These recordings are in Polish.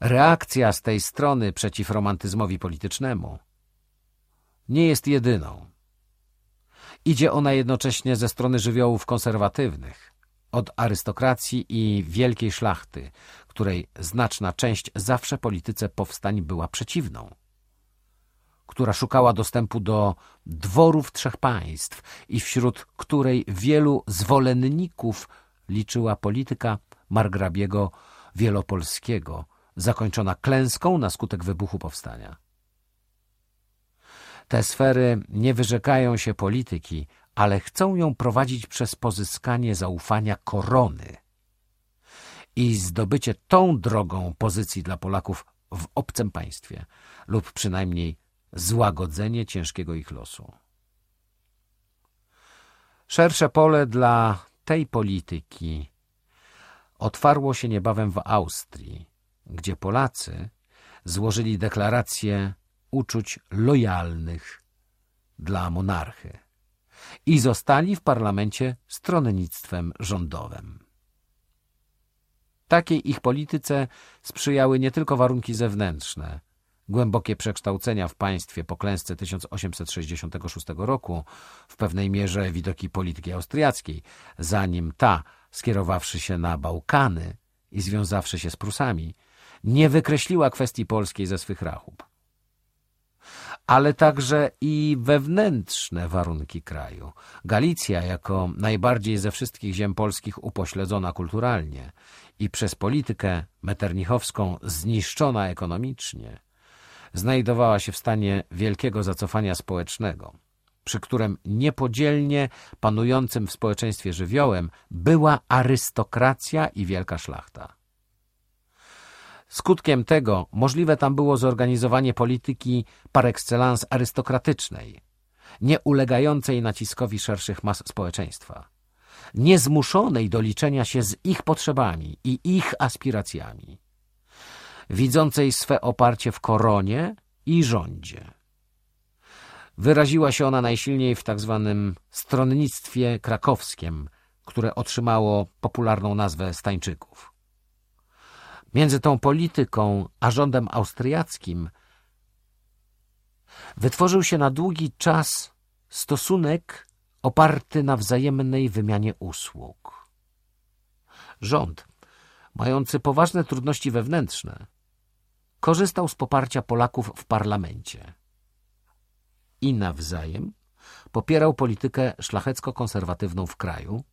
Reakcja z tej strony przeciw romantyzmowi politycznemu nie jest jedyną. Idzie ona jednocześnie ze strony żywiołów konserwatywnych, od arystokracji i wielkiej szlachty, której znaczna część zawsze polityce powstań była przeciwną, która szukała dostępu do dworów trzech państw i wśród której wielu zwolenników liczyła polityka margrabiego wielopolskiego, zakończona klęską na skutek wybuchu powstania. Te sfery nie wyrzekają się polityki, ale chcą ją prowadzić przez pozyskanie zaufania korony i zdobycie tą drogą pozycji dla Polaków w obcym państwie lub przynajmniej złagodzenie ciężkiego ich losu. Szersze pole dla tej polityki otwarło się niebawem w Austrii, gdzie Polacy złożyli deklarację uczuć lojalnych dla monarchy i zostali w parlamencie stronnictwem rządowym. Takiej ich polityce sprzyjały nie tylko warunki zewnętrzne, głębokie przekształcenia w państwie po klęsce 1866 roku, w pewnej mierze widoki polityki austriackiej, zanim ta, skierowawszy się na Bałkany i związawszy się z Prusami, nie wykreśliła kwestii polskiej ze swych rachub ale także i wewnętrzne warunki kraju. Galicja, jako najbardziej ze wszystkich ziem polskich upośledzona kulturalnie i przez politykę meternichowską zniszczona ekonomicznie, znajdowała się w stanie wielkiego zacofania społecznego, przy którym niepodzielnie panującym w społeczeństwie żywiołem była arystokracja i wielka szlachta. Skutkiem tego możliwe tam było zorganizowanie polityki par excellence arystokratycznej, nie ulegającej naciskowi szerszych mas społeczeństwa, niezmuszonej do liczenia się z ich potrzebami i ich aspiracjami, widzącej swe oparcie w koronie i rządzie. Wyraziła się ona najsilniej w tak zwanym stronnictwie krakowskim, które otrzymało popularną nazwę Stańczyków. Między tą polityką a rządem austriackim wytworzył się na długi czas stosunek oparty na wzajemnej wymianie usług. Rząd, mający poważne trudności wewnętrzne, korzystał z poparcia Polaków w parlamencie i nawzajem popierał politykę szlachecko-konserwatywną w kraju,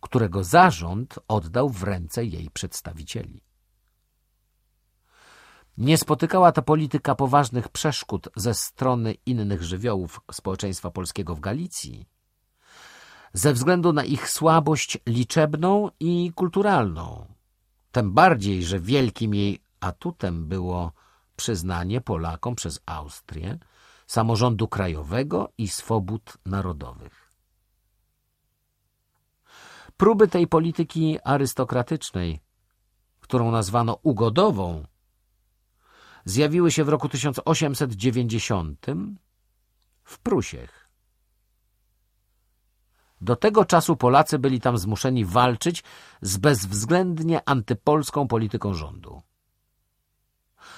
którego zarząd oddał w ręce jej przedstawicieli. Nie spotykała ta polityka poważnych przeszkód ze strony innych żywiołów społeczeństwa polskiego w Galicji, ze względu na ich słabość liczebną i kulturalną. Tym bardziej, że wielkim jej atutem było przyznanie Polakom przez Austrię samorządu krajowego i swobód narodowych. Próby tej polityki arystokratycznej, którą nazwano ugodową, zjawiły się w roku 1890 w Prusiech. Do tego czasu Polacy byli tam zmuszeni walczyć z bezwzględnie antypolską polityką rządu.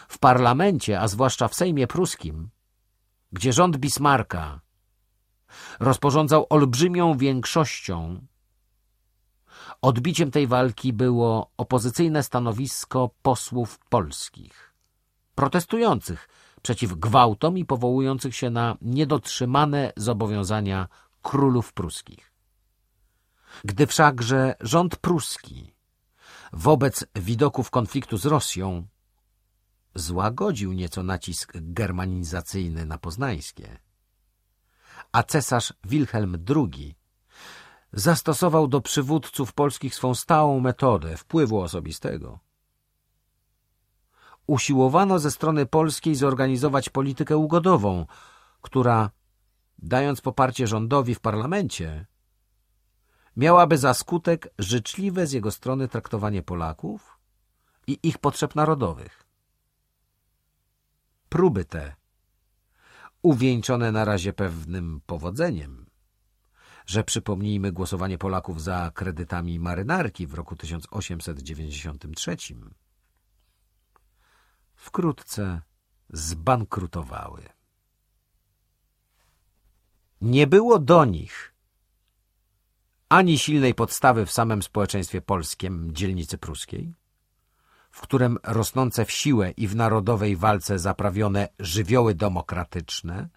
W parlamencie, a zwłaszcza w Sejmie Pruskim, gdzie rząd Bismarcka rozporządzał olbrzymią większością, odbiciem tej walki było opozycyjne stanowisko posłów polskich protestujących przeciw gwałtom i powołujących się na niedotrzymane zobowiązania królów pruskich. Gdy wszakże rząd pruski wobec widoków konfliktu z Rosją złagodził nieco nacisk germanizacyjny na poznańskie, a cesarz Wilhelm II zastosował do przywódców polskich swą stałą metodę wpływu osobistego, usiłowano ze strony polskiej zorganizować politykę ugodową, która, dając poparcie rządowi w parlamencie, miałaby za skutek życzliwe z jego strony traktowanie Polaków i ich potrzeb narodowych. Próby te, uwieńczone na razie pewnym powodzeniem, że przypomnijmy głosowanie Polaków za kredytami marynarki w roku 1893, wkrótce zbankrutowały. Nie było do nich ani silnej podstawy w samym społeczeństwie polskim dzielnicy pruskiej, w którym rosnące w siłę i w narodowej walce zaprawione żywioły demokratyczne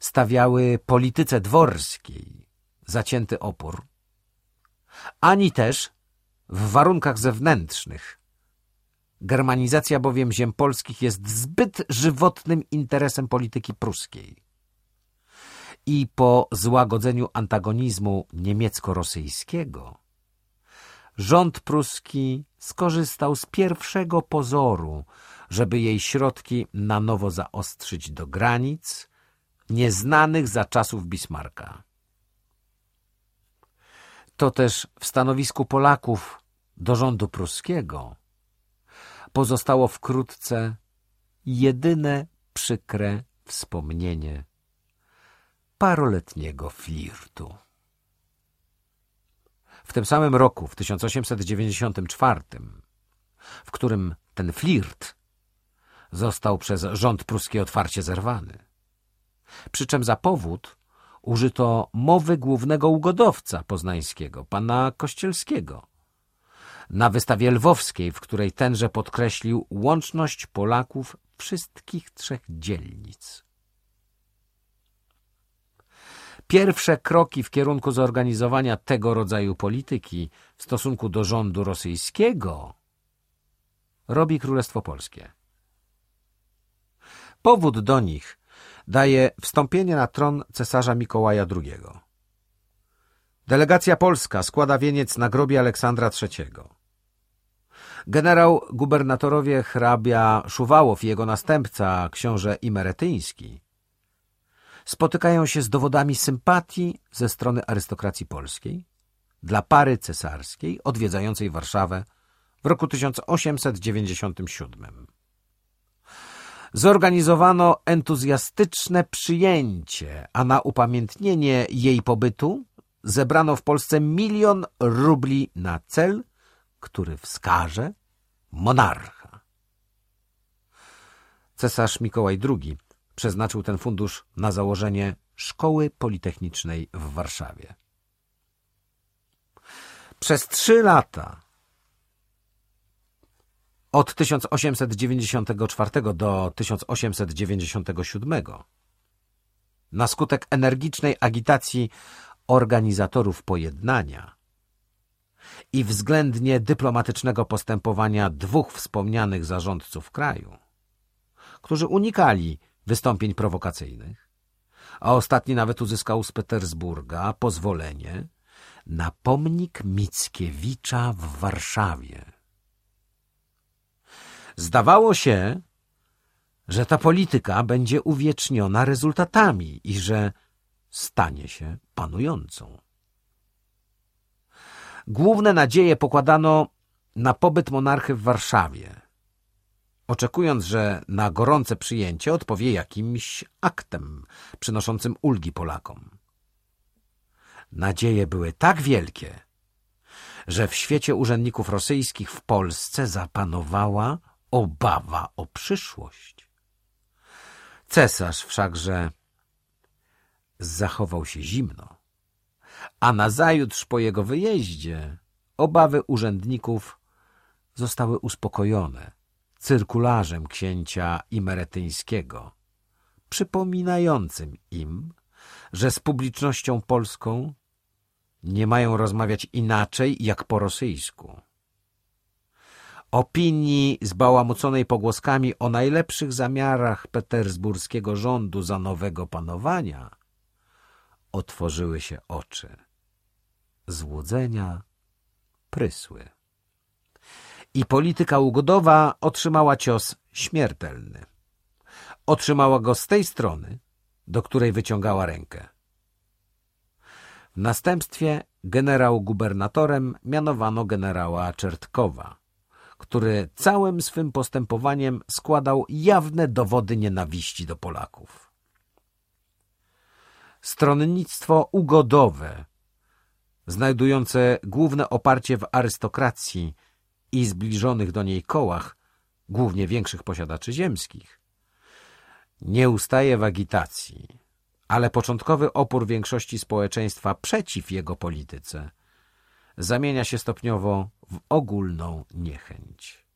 stawiały polityce dworskiej zacięty opór, ani też w warunkach zewnętrznych. Germanizacja bowiem ziem polskich jest zbyt żywotnym interesem polityki pruskiej. I po złagodzeniu antagonizmu niemiecko-rosyjskiego rząd pruski skorzystał z pierwszego pozoru, żeby jej środki na nowo zaostrzyć do granic nieznanych za czasów Bismarcka. To też w stanowisku Polaków do rządu pruskiego pozostało wkrótce jedyne przykre wspomnienie paroletniego flirtu. W tym samym roku, w 1894, w którym ten flirt został przez rząd pruski otwarcie zerwany. Przy czym za powód użyto mowy głównego ugodowca poznańskiego, pana Kościelskiego, na wystawie lwowskiej, w której tenże podkreślił łączność Polaków wszystkich trzech dzielnic. Pierwsze kroki w kierunku zorganizowania tego rodzaju polityki w stosunku do rządu rosyjskiego robi Królestwo Polskie. Powód do nich daje wstąpienie na tron cesarza Mikołaja II. Delegacja polska składa wieniec na grobie Aleksandra III. Generał gubernatorowie hrabia Szuwałow i jego następca, książę Imeretyński, spotykają się z dowodami sympatii ze strony arystokracji polskiej dla pary cesarskiej odwiedzającej Warszawę w roku 1897. Zorganizowano entuzjastyczne przyjęcie, a na upamiętnienie jej pobytu zebrano w Polsce milion rubli na cel, który wskaże monarcha. Cesarz Mikołaj II przeznaczył ten fundusz na założenie Szkoły Politechnicznej w Warszawie. Przez trzy lata od 1894 do 1897 na skutek energicznej agitacji organizatorów pojednania i względnie dyplomatycznego postępowania dwóch wspomnianych zarządców kraju, którzy unikali wystąpień prowokacyjnych, a ostatni nawet uzyskał z Petersburga pozwolenie na pomnik Mickiewicza w Warszawie. Zdawało się, że ta polityka będzie uwieczniona rezultatami i że stanie się panującą. Główne nadzieje pokładano na pobyt monarchy w Warszawie, oczekując, że na gorące przyjęcie odpowie jakimś aktem przynoszącym ulgi Polakom. Nadzieje były tak wielkie, że w świecie urzędników rosyjskich w Polsce zapanowała obawa o przyszłość. Cesarz wszakże zachował się zimno, a nazajutrz po jego wyjeździe obawy urzędników zostały uspokojone cyrkularzem księcia Imeretyńskiego, przypominającym im, że z publicznością polską nie mają rozmawiać inaczej jak po rosyjsku. Opinii zbałamuconej pogłoskami o najlepszych zamiarach petersburskiego rządu za nowego panowania otworzyły się oczy. Złudzenia prysły i polityka ugodowa otrzymała cios śmiertelny. Otrzymała go z tej strony, do której wyciągała rękę. W następstwie generał gubernatorem mianowano generała Czertkowa, który całym swym postępowaniem składał jawne dowody nienawiści do Polaków. Stronnictwo ugodowe, znajdujące główne oparcie w arystokracji, i zbliżonych do niej kołach głównie większych posiadaczy ziemskich, nie ustaje w agitacji, ale początkowy opór większości społeczeństwa przeciw jego polityce zamienia się stopniowo w ogólną niechęć.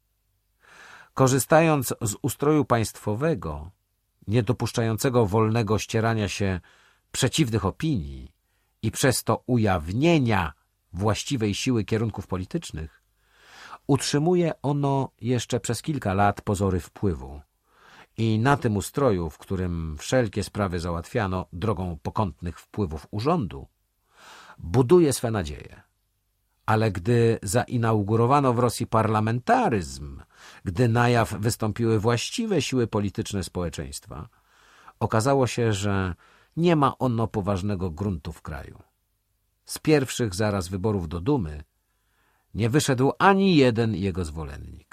Korzystając z ustroju państwowego, niedopuszczającego wolnego ścierania się przeciwnych opinii i przez to ujawnienia właściwej siły kierunków politycznych, utrzymuje ono jeszcze przez kilka lat pozory wpływu. I na tym ustroju, w którym wszelkie sprawy załatwiano drogą pokątnych wpływów urządu, buduje swe nadzieje. Ale gdy zainaugurowano w Rosji parlamentaryzm, gdy na jaw wystąpiły właściwe siły polityczne społeczeństwa, okazało się, że nie ma ono poważnego gruntu w kraju. Z pierwszych zaraz wyborów do Dumy nie wyszedł ani jeden jego zwolennik.